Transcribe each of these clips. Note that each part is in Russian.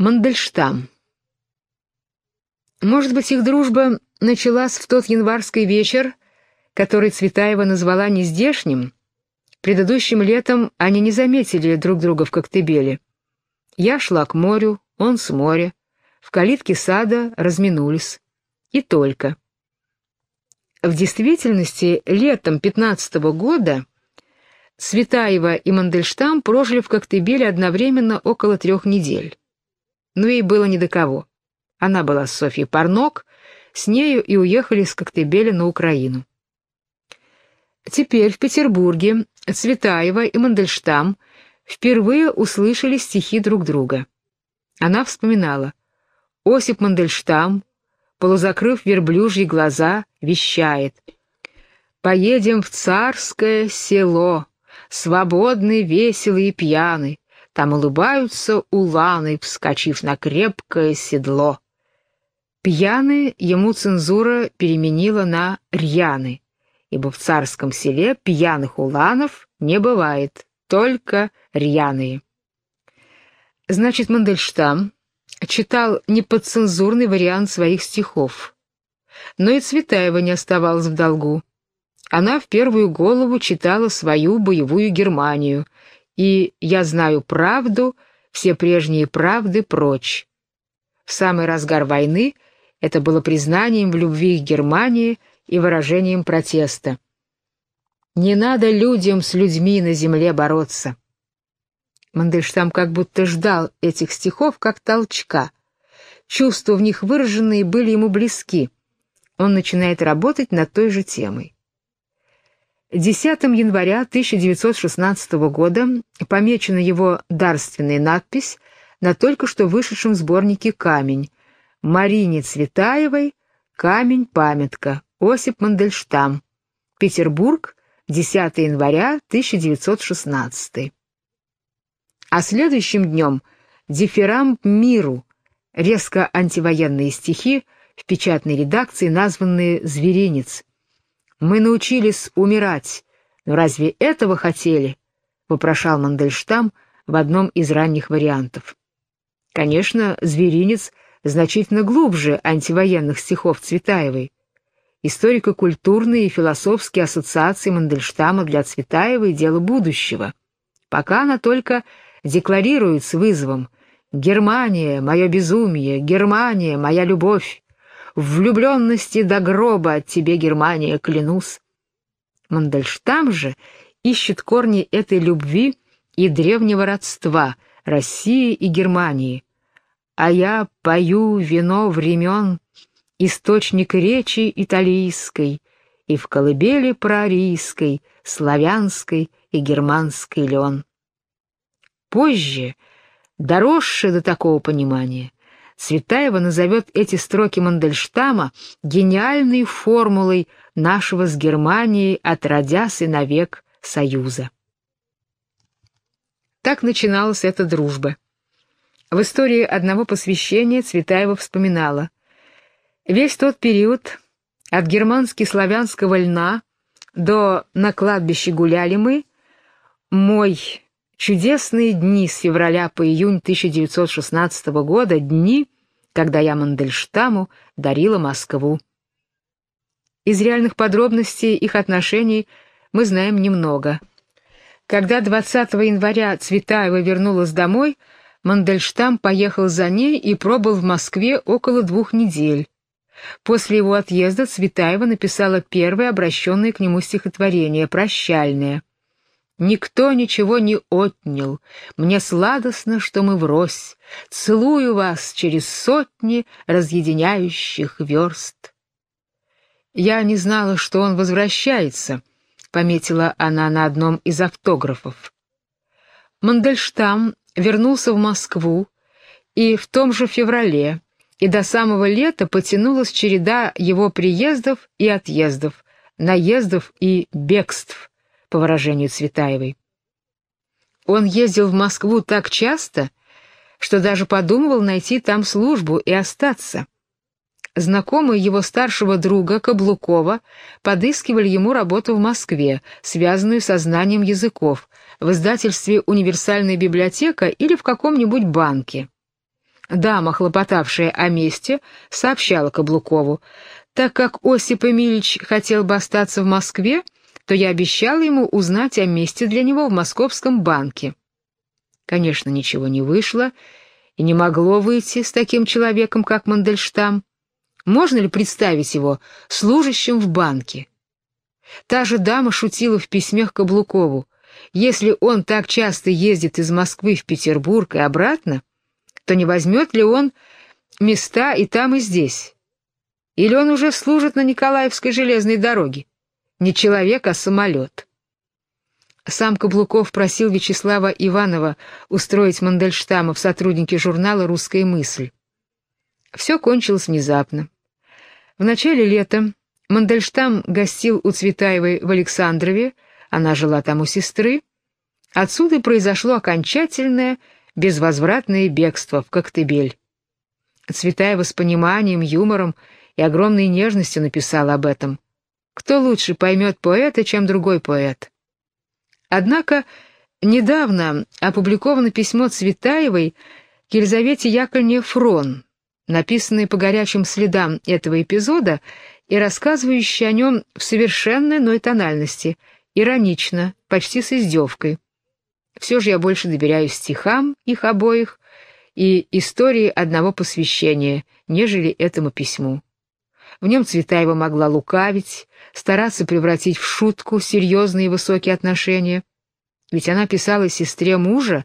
Мандельштам. Может быть, их дружба началась в тот январский вечер, который Цветаева назвала нездешним. Предыдущим летом они не заметили друг друга в Коктебеле. Я шла к морю, он с моря. В калитке сада разминулись. И только. В действительности, летом 15 -го года Цветаева и Мандельштам прожили в Коктебеле одновременно около трех недель но ей было не до кого. Она была с Софьей Парнок, с нею и уехали с Коктебеля на Украину. Теперь в Петербурге Цветаева и Мандельштам впервые услышали стихи друг друга. Она вспоминала. Осип Мандельштам, полузакрыв верблюжьи глаза, вещает. «Поедем в царское село, свободный, веселый и пьяный, там улыбаются уланы, вскочив на крепкое седло. Пьяны ему цензура переменила на рьяны, ибо в царском селе пьяных уланов не бывает, только рьяные. Значит, Мандельштам читал неподцензурный вариант своих стихов. Но и Цветаева не оставалась в долгу. Она в первую голову читала свою боевую Германию — и «Я знаю правду», все прежние правды прочь. В самый разгар войны это было признанием в любви к Германии и выражением протеста. «Не надо людям с людьми на земле бороться». Мандельштам как будто ждал этих стихов как толчка. Чувства в них выраженные были ему близки. Он начинает работать над той же темой. 10 января 1916 года помечена его дарственная надпись на только что вышедшем сборнике «Камень» Марине Цветаевой «Камень-памятка» Осип Мандельштам. Петербург, 10 января 1916. А следующим днем «Дифирамб миру» резко антивоенные стихи в печатной редакции, названные «Зверинец», мы научились умирать, но разве этого хотели? вопрошал Мандельштам в одном из ранних вариантов. Конечно, зверинец значительно глубже антивоенных стихов Цветаевой. Историко-культурные и философские ассоциации Мандельштама для Цветаевой — дело будущего. Пока она только декларирует с вызовом «Германия — мое безумие, Германия — моя любовь, влюбленности до гроба тебе, Германия, клянусь. Мандельштам же ищет корни этой любви и древнего родства России и Германии. А я пою вино времен, источник речи италийской, и в колыбели проарийской, славянской и германской лен. Позже, доросшее до такого понимания, Цветаева назовет эти строки Мандельштама гениальной формулой нашего с Германией отродясь и навек союза. Так начиналась эта дружба. В истории одного посвящения Цветаева вспоминала. Весь тот период, от германски-славянского льна до «на кладбище гуляли мы», мой Чудесные дни с февраля по июнь 1916 года, дни, когда я Мандельштаму дарила Москву. Из реальных подробностей их отношений мы знаем немного. Когда 20 января Цветаева вернулась домой, Мандельштам поехал за ней и пробыл в Москве около двух недель. После его отъезда Цветаева написала первое обращенное к нему стихотворение «Прощальное». Никто ничего не отнял. Мне сладостно, что мы врозь. Целую вас через сотни разъединяющих верст. Я не знала, что он возвращается, пометила она на одном из автографов. Мандельштам вернулся в Москву и в том же феврале, и до самого лета потянулась череда его приездов и отъездов, наездов и бегств по выражению Цветаевой. Он ездил в Москву так часто, что даже подумывал найти там службу и остаться. Знакомые его старшего друга Каблукова подыскивали ему работу в Москве, связанную со знанием языков, в издательстве «Универсальная библиотека» или в каком-нибудь банке. Дама, хлопотавшая о месте, сообщала Каблукову, «Так как Осип Эмильевич хотел бы остаться в Москве, то я обещала ему узнать о месте для него в Московском банке». Конечно, ничего не вышло и не могло выйти с таким человеком, как Мандельштам. Можно ли представить его служащим в банке? Та же дама шутила в письме к Каблукову. Если он так часто ездит из Москвы в Петербург и обратно, то не возьмет ли он места и там, и здесь? Или он уже служит на Николаевской железной дороге? Не человек, а самолет. Сам Каблуков просил Вячеслава Иванова устроить Мандельштама в сотрудники журнала «Русская мысль». Все кончилось внезапно. В начале лета Мандельштам гостил у Цветаевой в Александрове, она жила там у сестры. Отсюда произошло окончательное, безвозвратное бегство в Коктебель. Цветаева с пониманием, юмором и огромной нежностью написала об этом. Кто лучше поймет поэта, чем другой поэт? Однако недавно опубликовано письмо Цветаевой к Елизавете Яковлевне Фрон, написанное по горячим следам этого эпизода и рассказывающее о нем в совершенно иной тональности, иронично, почти с издевкой. Все же я больше доверяю стихам их обоих и истории одного посвящения, нежели этому письму. В нем Цветаева могла лукавить, стараться превратить в шутку серьезные и высокие отношения, ведь она писала сестре мужа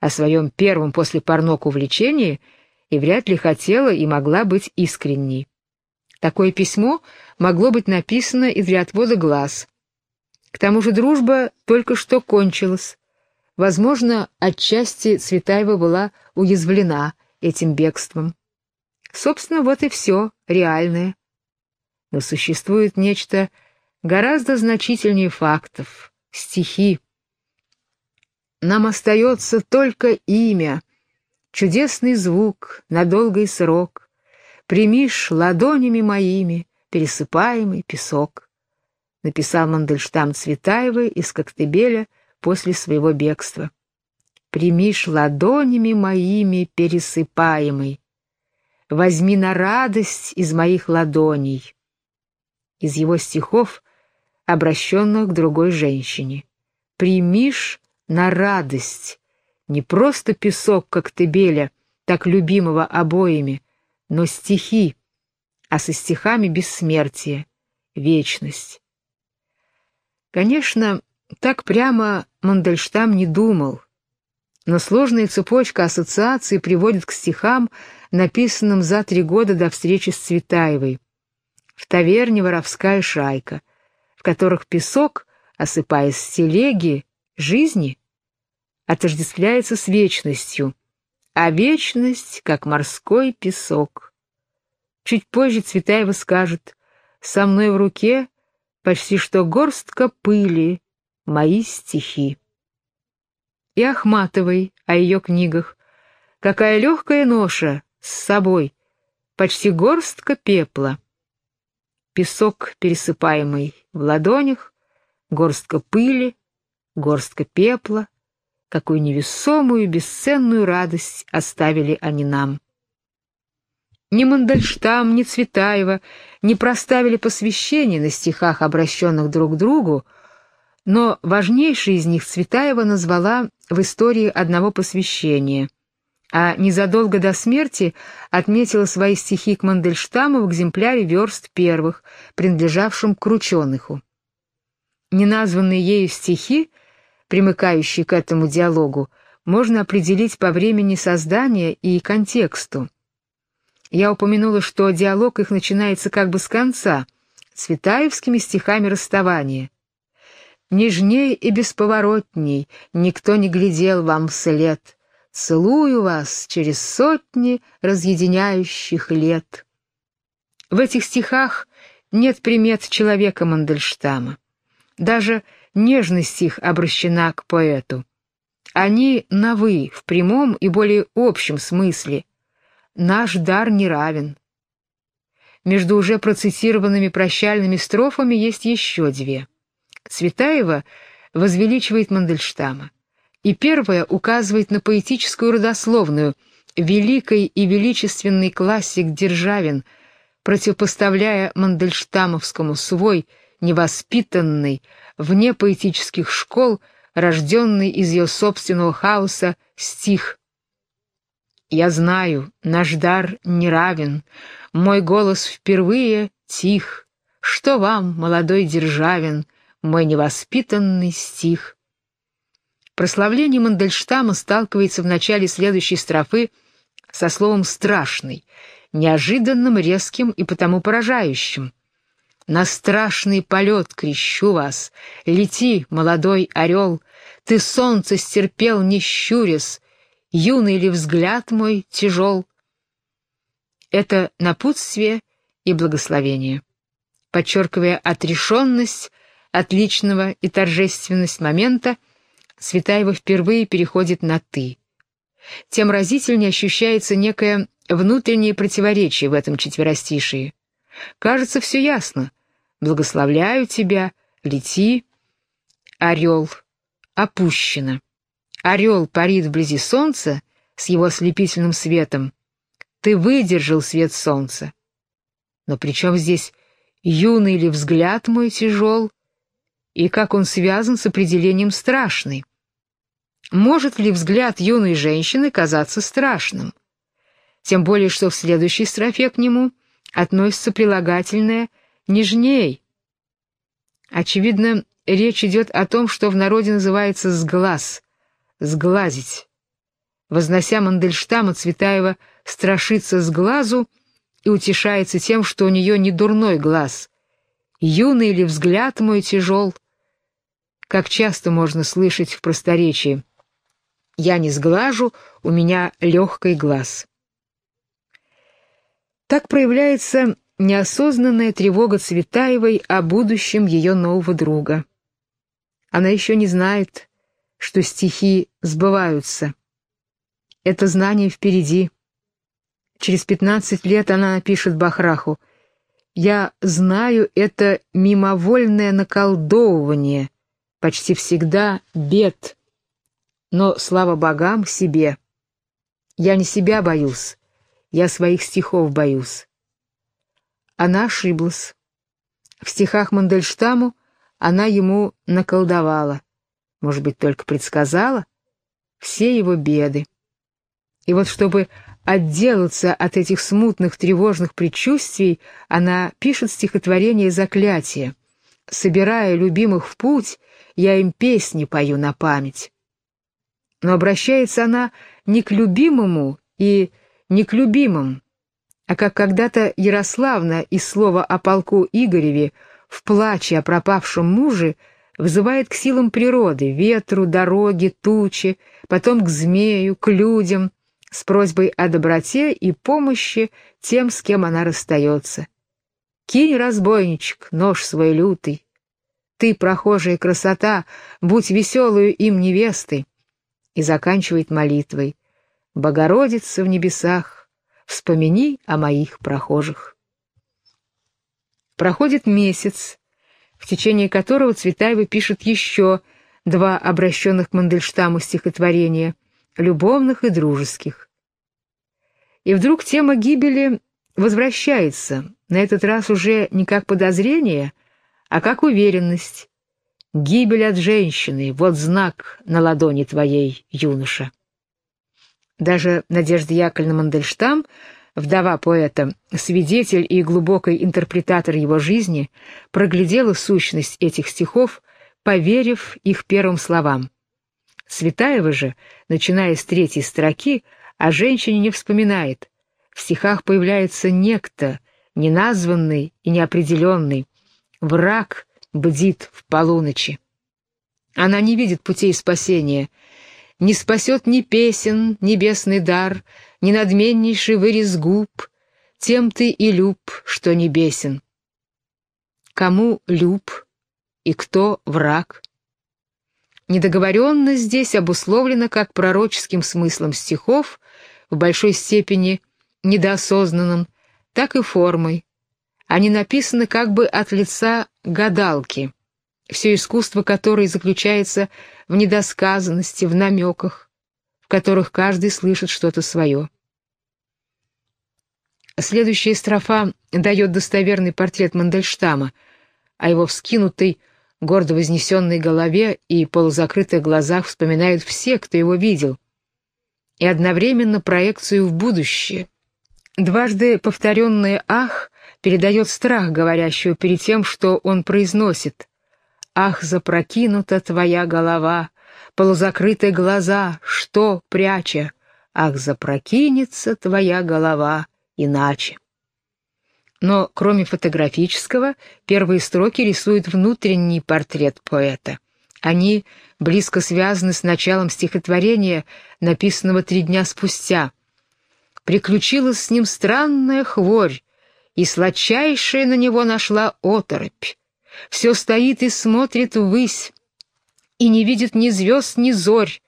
о своем первом после порнок увлечении и вряд ли хотела и могла быть искренней. Такое письмо могло быть написано и для отвода глаз. К тому же дружба только что кончилась. Возможно, отчасти Цветаева была уязвлена этим бегством. Собственно, вот и все реальное. Но существует нечто гораздо значительнее фактов — стихи. Нам остается только имя, чудесный звук на долгий срок — примишь ладонями моими пересыпаемый песок», — написал Мандельштам Цветаевой из Коктебеля после своего бегства. «Примишь ладонями моими пересыпаемый, возьми на радость из моих ладоней». Из его стихов, обращенных к другой женщине. «Примишь на радость, не просто песок Коктебеля, так любимого обоими, но стихи, а со стихами бессмертие, вечность. Конечно, так прямо Мандельштам не думал, но сложная цепочка ассоциаций приводит к стихам, написанным за три года до встречи с Цветаевой. В таверне «Воровская шайка», в которых песок, осыпаясь с телеги, жизни, отождествляется с вечностью, а вечность, как морской песок. Чуть позже Цветаева скажет «Со мной в руке почти что горстка пыли, мои стихи». И Ахматовой о ее книгах «Какая легкая ноша с собой, почти горстка пепла». Песок, пересыпаемый в ладонях, горстка пыли, горстка пепла — какую невесомую, бесценную радость оставили они нам. Ни Мандельштам, ни Цветаева не проставили посвящения на стихах, обращенных друг к другу, но важнейший из них Цветаева назвала в истории одного посвящения, а незадолго до смерти отметила свои стихи к Мандельштаму в экземпляре верст первых, принадлежавшем к Крученыху. Неназванные ею стихи примыкающий к этому диалогу, можно определить по времени создания и контексту. Я упомянула, что диалог их начинается как бы с конца, цветаевскими стихами расставания. «Нежней и бесповоротней никто не глядел вам вслед. Целую вас через сотни разъединяющих лет». В этих стихах нет примет человека Мандельштама. Даже нежность их обращена к поэту. Они на «вы» в прямом и более общем смысле. Наш дар не равен. Между уже процитированными прощальными строфами есть еще две. Цветаева возвеличивает Мандельштама, и первая указывает на поэтическую родословную великий и величественный классик Державин, противопоставляя Мандельштамовскому свой, невоспитанный, вне поэтических школ, рожденный из ее собственного хаоса, стих. «Я знаю, наш дар не равен, мой голос впервые тих. Что вам, молодой Державин, мой невоспитанный стих?» Прославление Мандельштама сталкивается в начале следующей строфы со словом «страшный», неожиданным, резким и потому поражающим. «На страшный полет крещу вас! Лети, молодой орел! Ты солнце стерпел, не щурясь! Юный ли взгляд мой тяжел?» Это напутствие и благословение, подчеркивая отрешенность отличного и торжественность момента, Светаева впервые переходит на «ты». Тем разительнее ощущается некое внутреннее противоречие в этом четверостишии. Кажется, все ясно. «Благословляю тебя, лети». Орел. Опущено. Орел парит вблизи солнца с его ослепительным светом. Ты выдержал свет солнца. Но при чем здесь юный ли взгляд мой тяжел, и как он связан с определением «страшный»? Может ли взгляд юной женщины казаться страшным? Тем более, что в следующей строфе к нему относится прилагательное «нежней». Очевидно, речь идет о том, что в народе называется «сглаз», «сглазить». Вознося Мандельштама, Цветаева страшится с глазу и утешается тем, что у нее не дурной глаз. «Юный ли взгляд мой тяжел?» Как часто можно слышать в просторечии я не сглажу, у меня легкий глаз. Так проявляется неосознанная тревога Цветаевой о будущем ее нового друга. Она еще не знает, что стихи сбываются. Это знание впереди. Через пятнадцать лет она напишет Бахраху «Я знаю это мимовольное наколдовывание, почти всегда бед, но, слава богам, себе. Я не себя боюсь, я своих стихов боюсь. Она ошиблась. В стихах Мандельштаму она ему наколдовала, может быть, только предсказала, все его беды. И вот чтобы отделаться от этих смутных тревожных предчувствий, она пишет стихотворение «Заклятие». Собирая любимых в путь, я им песни пою на память но обращается она не к любимому и не к любимым, а как когда-то Ярославна из слова о полку Игореве в плаче о пропавшем муже вызывает к силам природы, ветру, дороге, туче, потом к змею, к людям, с просьбой о доброте и помощи тем, с кем она расстается. «Кинь, разбойничек, нож свой лютый. Ты, прохожая красота, будь веселую им невестой и заканчивает молитвой «Богородица в небесах, вспомини о моих прохожих». Проходит месяц, в течение которого Цветаева пишет еще два обращенных к Мандельштаму стихотворения, любовных и дружеских. И вдруг тема гибели возвращается, на этот раз уже не как подозрение, а как уверенность, Гибель от женщины — вот знак на ладони твоей, юноша. Даже Надежда Яковлевна Мандельштам, вдова поэта, свидетель и глубокий интерпретатор его жизни, проглядела сущность этих стихов, поверив их первым словам. Светаева же, начиная с третьей строки, о женщине не вспоминает. В стихах появляется некто, неназванный и неопределенный, враг, бдит в полуночи. Она не видит путей спасения, не спасет ни песен, небесный дар, ни надменнейший вырез губ, тем ты и люб, что не бесен. Кому люб и кто враг? Недоговоренность здесь обусловлена как пророческим смыслом стихов, в большой степени недоосознанным, так и формой, они написаны как бы от лица гадалки, все искусство которой заключается в недосказанности, в намеках, в которых каждый слышит что-то свое. Следующая строфа дает достоверный портрет Мандельштама, о его вскинутой, гордо вознесенной голове и полузакрытых глазах вспоминают все, кто его видел, и одновременно проекцию в будущее. Дважды повторенное «ах» передает страх говорящего перед тем, что он произносит. «Ах, запрокинута твоя голова, полузакрытые глаза, что пряча? Ах, запрокинется твоя голова, иначе». Но кроме фотографического, первые строки рисуют внутренний портрет поэта. Они близко связаны с началом стихотворения, написанного три дня спустя. «Приключилась с ним странная хворь, и сладчайшая на него нашла оторопь. Все стоит и смотрит ввысь, и не видит ни звезд, ни зорь,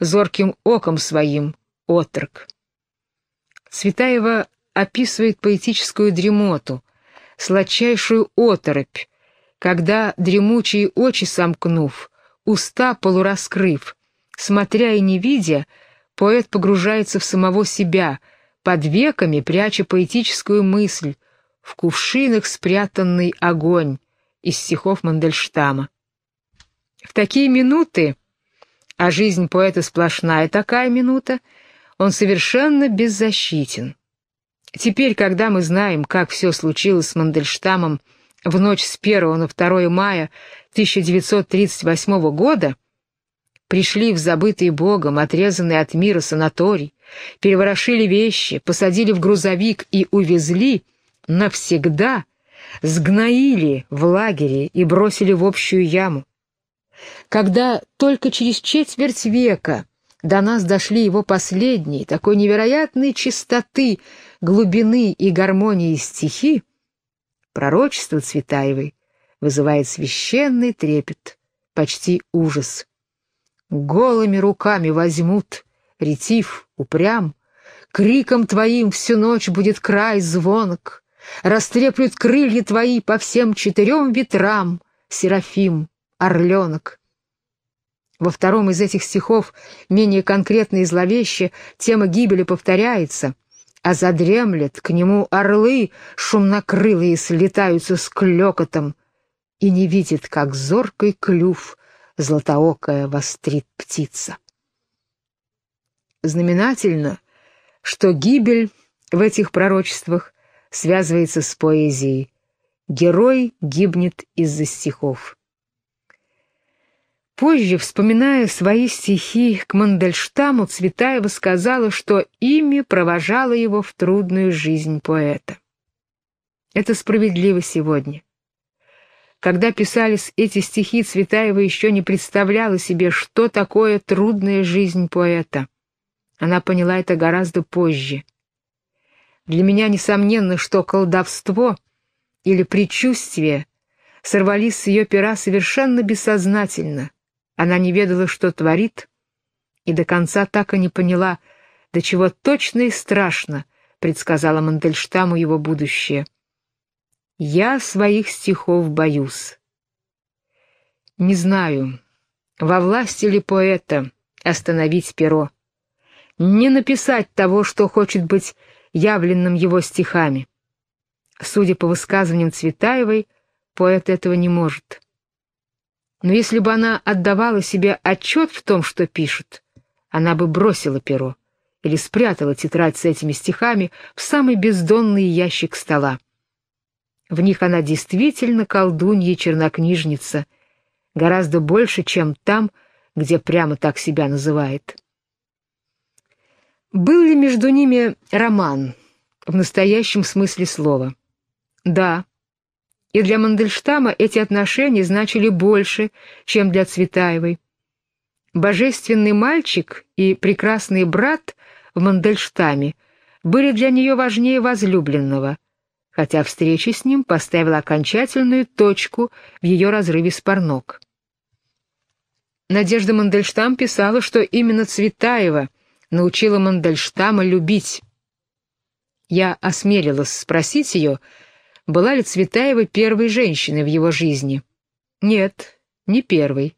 зорким оком своим отрок». Цветаева описывает поэтическую дремоту, сладчайшую оторопь, когда, дремучие очи сомкнув, уста полураскрыв, смотря и не видя, поэт погружается в самого себя, под веками пряча поэтическую мысль, в кувшинах спрятанный огонь из стихов Мандельштама. В такие минуты, а жизнь поэта сплошная такая минута, он совершенно беззащитен. Теперь, когда мы знаем, как все случилось с Мандельштамом в ночь с 1 на 2 мая 1938 года, пришли в забытый Богом, отрезанный от мира санаторий, переворошили вещи, посадили в грузовик и увезли навсегда, сгноили в лагере и бросили в общую яму. Когда только через четверть века до нас дошли его последние, такой невероятной чистоты, глубины и гармонии стихи, пророчество Цветаевой вызывает священный трепет, почти ужас. Голыми руками возьмут, ретив, упрям, криком твоим всю ночь будет край звонок, растреплют крылья твои по всем четырем ветрам, Серафим, орленок. Во втором из этих стихов, менее конкретно и зловеще, тема гибели повторяется, а задремлет к нему орлы шумнокрылые слетаются с клёкотом и не видит, как зоркой клюв златоокая вострит птица. Знаменательно, что гибель в этих пророчествах связывается с поэзией. Герой гибнет из-за стихов. Позже, вспоминая свои стихи к Мандельштаму, Цветаева сказала, что ими провожало его в трудную жизнь поэта. Это справедливо сегодня. Когда писались эти стихи, Цветаева еще не представляла себе, что такое трудная жизнь поэта. Она поняла это гораздо позже. Для меня несомненно, что колдовство или предчувствие сорвались с ее пера совершенно бессознательно — она не ведала, что творит, и до конца так и не поняла, до чего точно и страшно предсказала Мандельштаму его будущее. «Я своих стихов боюсь». Не знаю, во власти ли поэта остановить перо, не написать того, что хочет быть явленным его стихами. Судя по высказываниям Цветаевой, поэт этого не может. Но если бы она отдавала себе отчет в том, что пишет, она бы бросила перо или спрятала тетрадь с этими стихами в самый бездонный ящик стола. В них она действительно колдунья-чернокнижница, гораздо больше, чем там, где прямо так себя называет. Был ли между ними роман в настоящем смысле слова? Да, и для Мандельштама эти отношения значили больше, чем для Цветаевой. Божественный мальчик и прекрасный брат в Мандельштаме были для нее важнее возлюбленного, хотя встреча с ним поставила окончательную точку в ее разрыве с Парнок. Надежда Мандельштам писала, что именно Цветаева научила Мандельштама любить. Я осмелилась спросить ее, была ли Цветаева первой женщиной в его жизни. Нет, не первой.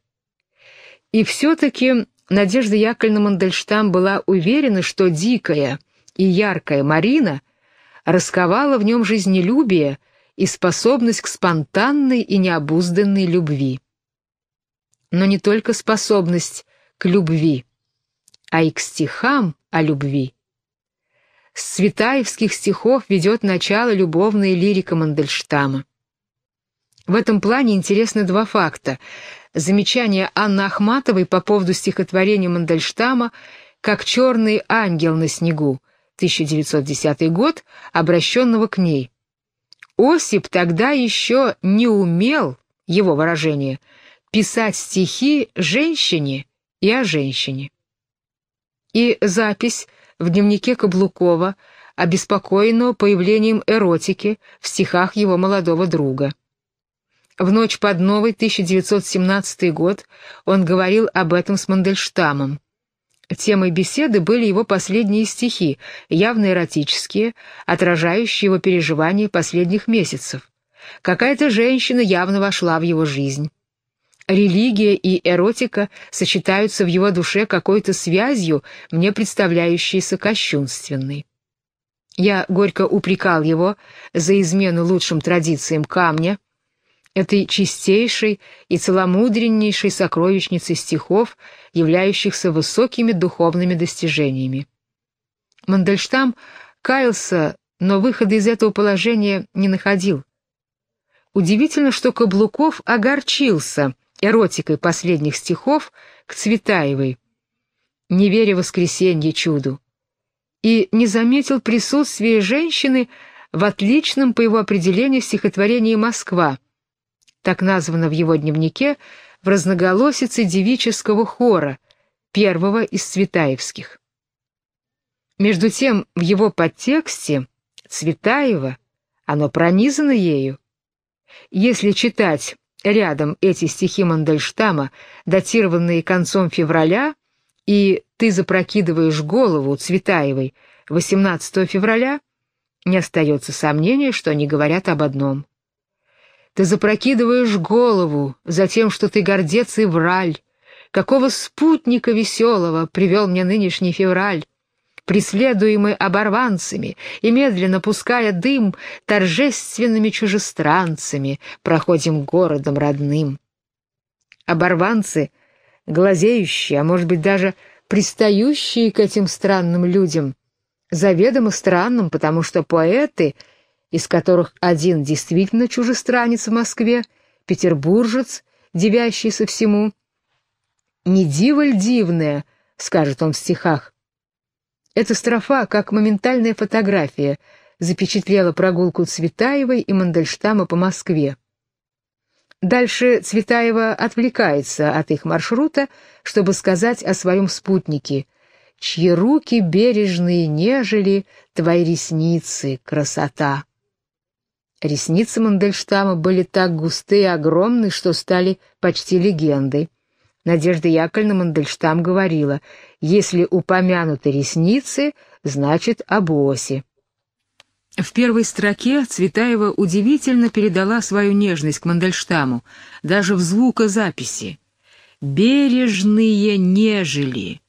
И все-таки Надежда Яковлевна Мандельштам была уверена, что дикая и яркая Марина расковала в нем жизнелюбие и способность к спонтанной и необузданной любви. Но не только способность к любви, а и к стихам о любви. С цветаевских стихов ведет начало любовная лирика Мандельштама. В этом плане интересны два факта. Замечание Анны Ахматовой по поводу стихотворения Мандельштама «Как черный ангел на снегу», 1910 год, обращенного к ней. Осип тогда еще не умел, его выражение, писать стихи женщине и о женщине. И запись в дневнике Каблукова, обеспокоенного появлением эротики в стихах его молодого друга. В ночь под новый 1917 год он говорил об этом с Мандельштамом. Темой беседы были его последние стихи, явно эротические, отражающие его переживания последних месяцев. Какая-то женщина явно вошла в его жизнь. Религия и эротика сочетаются в его душе какой-то связью, мне представляющейся кощунственной. Я горько упрекал его за измену лучшим традициям камня, этой чистейшей и целомудреннейшей сокровищницы стихов, являющихся высокими духовными достижениями. Мандельштам каялся, но выхода из этого положения не находил. Удивительно, что Каблуков огорчился эротикой последних стихов к Цветаевой, не веря в воскресенье чуду, и не заметил присутствия женщины в отличном, по его определению, стихотворении «Москва», так названо в его дневнике, в разноголосице девического хора, первого из Цветаевских. Между тем, в его подтексте Цветаева, оно пронизано ею. Если читать рядом эти стихи Мандельштама, датированные концом февраля, и «Ты запрокидываешь голову» Цветаевой 18 февраля, не остается сомнения, что они говорят об одном. Ты запрокидываешь голову за тем, что ты гордец и враль. Какого спутника веселого привел мне нынешний февраль? Преследуемый оборванцами и, медленно пуская дым, торжественными чужестранцами проходим городом родным. Оборванцы, глазеющие, а может быть даже пристающие к этим странным людям, заведомо странным, потому что поэты — из которых один действительно чужестранец в Москве, петербуржец, дивящийся всему. «Не диво дивное», — скажет он в стихах. Эта строфа, как моментальная фотография, запечатлела прогулку Цветаевой и Мандельштама по Москве. Дальше Цветаева отвлекается от их маршрута, чтобы сказать о своем спутнике, чьи руки бережные нежели твои ресницы, красота. Ресницы Мандельштама были так густые и огромны, что стали почти легендой. Надежда Яковлевна Мандельштам говорила, «Если упомянуты ресницы, значит об оси». В первой строке Цветаева удивительно передала свою нежность к Мандельштаму, даже в звукозаписи. «Бережные нежели».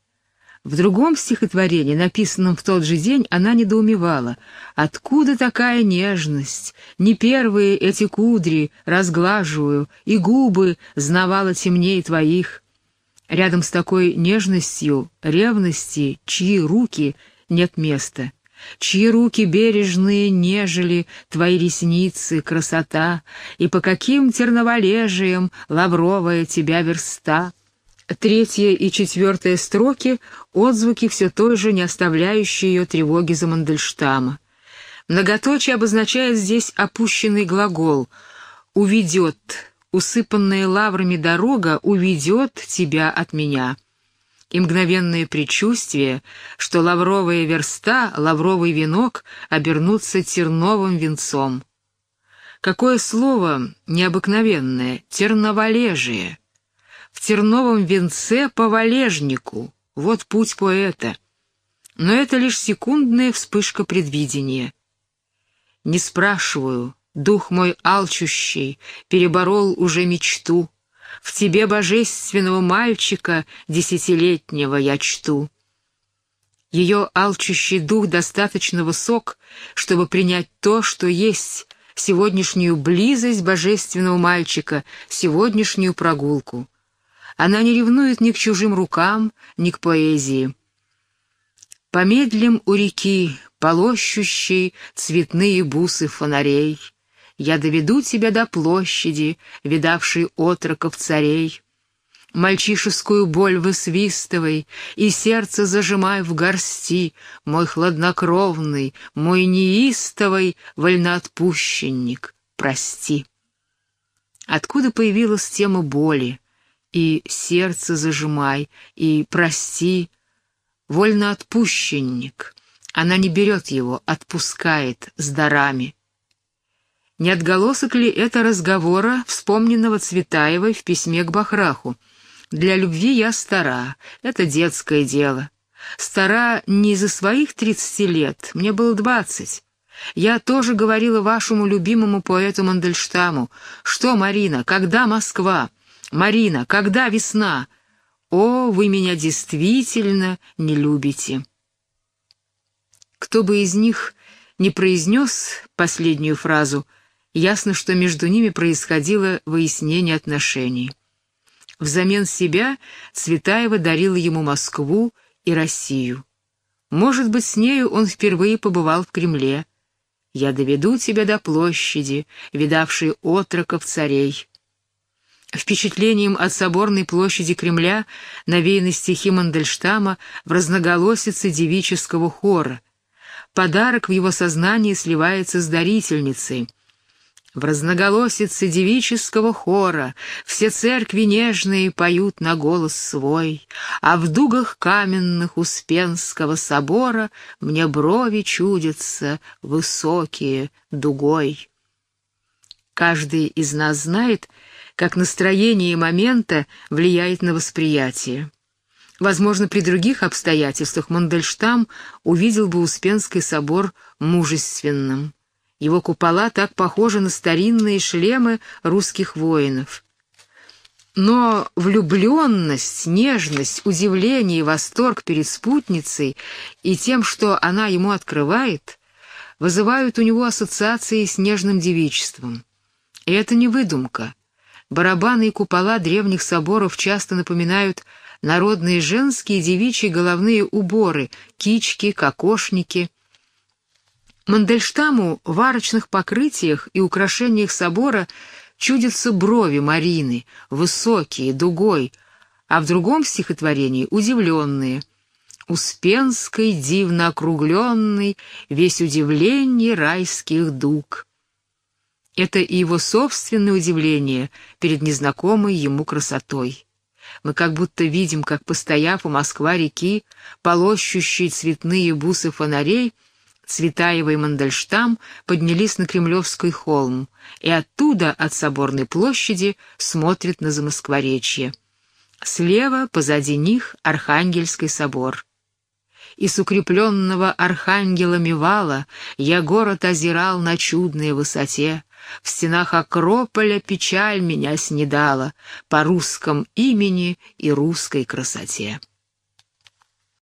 В другом стихотворении, написанном в тот же день, она недоумевала. «Откуда такая нежность? Не первые эти кудри разглаживаю, и губы знавала темнее твоих». Рядом с такой нежностью, ревности, чьи руки нет места, чьи руки бережные, нежели твои ресницы, красота, и по каким терноволежиям лавровая тебя верста. Третья и четвертая строки — отзвуки все той же, не оставляющие ее тревоги за Мандельштама. Многоточие обозначает здесь опущенный глагол «уведет», усыпанная лаврами дорога уведет тебя от меня. И мгновенное предчувствие, что лавровая верста, лавровый венок обернутся терновым венцом. Какое слово необыкновенное, терноволежие! в терновом венце по валежнику. Вот путь поэта. Но это лишь секундная вспышка предвидения. Не спрашиваю, дух мой алчущий переборол уже мечту. В тебе божественного мальчика десятилетнего я чту. Ее алчущий дух достаточно высок, чтобы принять то, что есть, сегодняшнюю близость божественного мальчика, сегодняшнюю прогулку. Она не ревнует ни к чужим рукам, ни к поэзии. Помедлим у реки, полощущей цветные бусы фонарей. Я доведу тебя до площади, видавшей отроков царей. Мальчишескую боль высвистывай, и сердце зажимай в горсти, мой хладнокровный, мой неистовый вольноотпущенник, прости. Откуда появилась тема боли, и сердце зажимай, и прости, вольноотпущенник, она не берет его, отпускает с дарами. Не отголосок ли это разговора, вспомненного Цветаевой в письме к Бахраху, для любви я стара, это детское дело. Стара не из-за своих тридцати лет, мне было двадцать. Я тоже говорила вашему любимому поэту Мандельштаму, что, Марина, когда Москва? Марина, когда весна? О, вы меня действительно не любите. Кто бы из них не произнес последнюю фразу, ясно, что между ними происходило выяснение отношений. Взамен себя Цветаева дарила ему Москву и Россию. Может быть, с нею он впервые побывал в Кремле. «Я доведу тебя до площади, видавшей отроков царей». Впечатлением от соборной площади Кремля навеяны стихи Мандельштама в разноголосице девического хора. Подарок в его сознании сливается с дарительницей — в разноголосице девического хора все церкви нежные поют на голос свой, а в дугах каменных Успенского собора мне брови чудятся высокие дугой. Каждый из нас знает, как настроение момента влияет на восприятие. Возможно, при других обстоятельствах Мандельштам увидел бы Успенский собор мужественным. Его купола так похожи на старинные шлемы русских воинов. Но влюбленность, нежность, удивление и восторг перед спутницей и тем, что она ему открывает, вызывают у него ассоциации с нежным девичеством. И это не выдумка. Барабаны и купола древних соборов часто напоминают народные женские девичьи головные уборы, кички, кокошники — Мандельштаму в арочных покрытиях и украшениях собора чудятся брови Марины, высокие, дугой, а в другом стихотворении удивленные. Успенской дивно округленный, весь удивление райских дуг. Это и его собственное удивление перед незнакомой ему красотой. Мы как будто видим, как, постояв у Москва-реки, полощущие цветные бусы фонарей — Цветаева и Мандельштам поднялись на Кремлевский холм и оттуда, от Соборной площади, смотрят на Замоскворечье. Слева, позади них, Архангельский собор. И с укрепленного архангелами вала я город озирал на чудной высоте. В стенах Акрополя печаль меня снедала по русском имени и русской красоте.